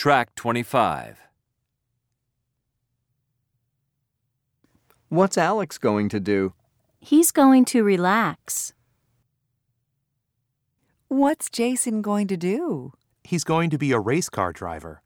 Track 25. What's Alex going to do? He's going to relax. What's Jason going to do? He's going to be a race car driver.